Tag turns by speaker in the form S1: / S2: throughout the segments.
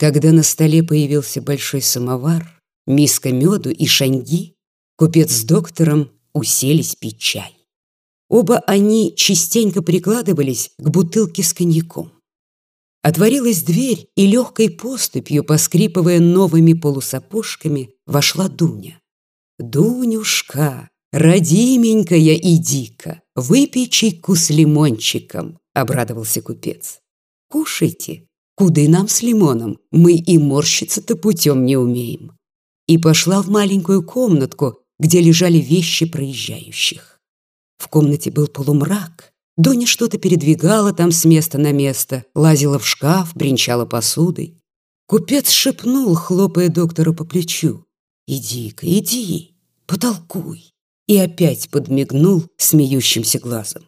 S1: Когда на столе появился большой самовар, миска меду и шаньги, купец с доктором уселись пить чай. Оба они частенько прикладывались к бутылке с коньяком. Отворилась дверь, и легкой поступью, поскрипывая новыми полусапожками, вошла Дуня. «Дунюшка, родименькая, иди-ка, выпей чайку с лимончиком», — обрадовался купец. «Кушайте, куды нам с лимоном, мы и морщиться-то путем не умеем». И пошла в маленькую комнатку, где лежали вещи проезжающих. В комнате был полумрак, Дуня что-то передвигала там с места на место, лазила в шкаф, бренчала посудой. Купец шепнул, хлопая доктора по плечу. «Иди-ка, иди, потолкуй!» И опять подмигнул смеющимся глазом.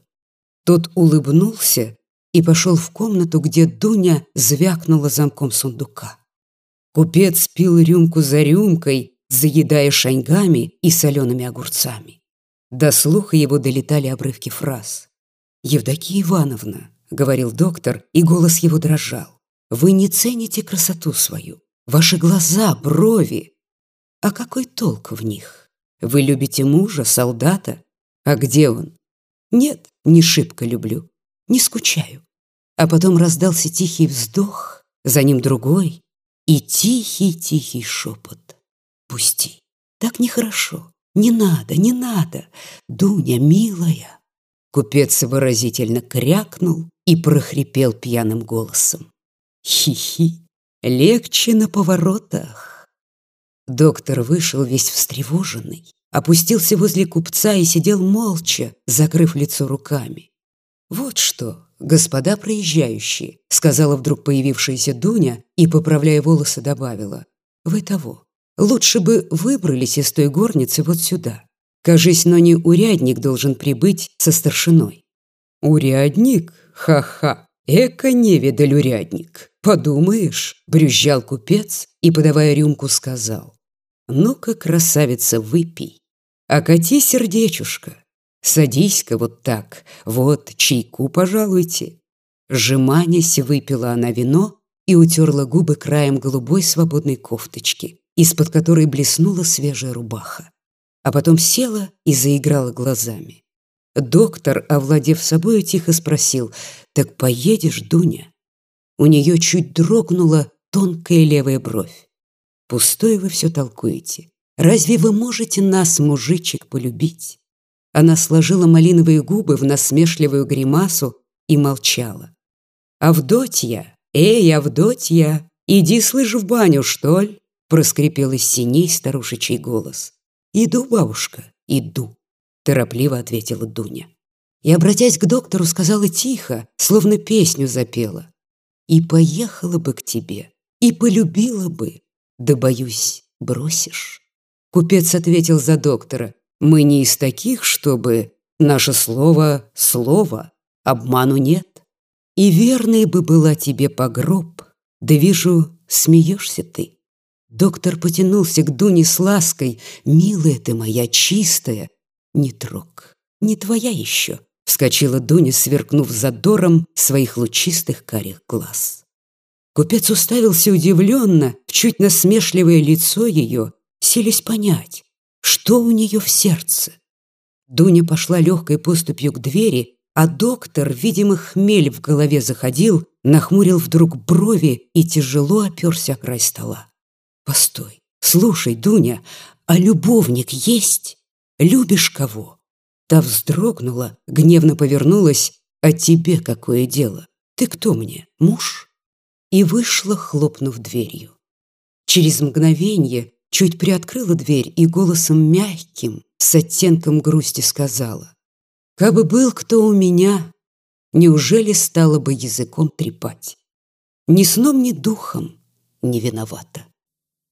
S1: Тот улыбнулся и пошел в комнату, где Дуня звякнула замком сундука. Купец пил рюмку за рюмкой, заедая шаньгами и солеными огурцами. До слуха его долетали обрывки фраз. «Евдокия Ивановна», — говорил доктор, и голос его дрожал, «вы не цените красоту свою, ваши глаза, брови. А какой толк в них? Вы любите мужа, солдата? А где он? Нет, не шибко люблю, не скучаю». А потом раздался тихий вздох, за ним другой, и тихий-тихий шепот. «Пусти, так нехорошо, не надо, не надо, Дуня, милая». Купец выразительно крякнул и прохрипел пьяным голосом. Хи-хи, легче на поворотах. Доктор вышел весь встревоженный, опустился возле купца и сидел молча, закрыв лицо руками. «Вот что, господа проезжающие», — сказала вдруг появившаяся Дуня и, поправляя волосы, добавила. «Вы того, лучше бы выбрались из той горницы вот сюда. Кажись, но не урядник должен прибыть со старшиной. Урядник? Ха-ха! Эко невидаль урядник! Подумаешь, брюзжал купец и, подавая рюмку, сказал. Ну-ка, красавица, выпей. Окати сердечушка. Садись-ка вот так, вот, чайку пожалуйте. Жеманясь, выпила она вино и утерла губы краем голубой свободной кофточки, из-под которой блеснула свежая рубаха а потом села и заиграла глазами. Доктор, овладев собою, тихо спросил, «Так поедешь, Дуня?» У нее чуть дрогнула тонкая левая бровь. «Пустое вы все толкуете. Разве вы можете нас, мужичек, полюбить?» Она сложила малиновые губы в насмешливую гримасу и молчала. «Авдотья! Эй, Авдотья! Иди, слышь, в баню, что ли?» проскрипел из синей старушечий голос. «Иду, бабушка, иду», — торопливо ответила Дуня. И, обратясь к доктору, сказала тихо, словно песню запела. «И поехала бы к тебе, и полюбила бы, да, боюсь, бросишь». Купец ответил за доктора. «Мы не из таких, чтобы наше слово — слово, обману нет. И верной бы была тебе погроб, да вижу, смеешься ты. Доктор потянулся к Дуне с лаской. «Милая ты моя, чистая!» «Не трог, не твоя еще!» Вскочила Дуня, сверкнув задором своих лучистых карих глаз. Купец уставился удивленно в чуть насмешливое лицо ее, селись понять, что у нее в сердце. Дуня пошла легкой поступью к двери, а доктор, видимо, хмель в голове заходил, нахмурил вдруг брови и тяжело оперся край стола. Постой, слушай, Дуня, а любовник есть? Любишь кого? Та вздрогнула, гневно повернулась. А тебе какое дело? Ты кто мне, муж? И вышла, хлопнув дверью. Через мгновение чуть приоткрыла дверь и голосом мягким, с оттенком грусти сказала. «Кабы был кто у меня, неужели стало бы языком трепать? Ни сном, ни духом не виновата».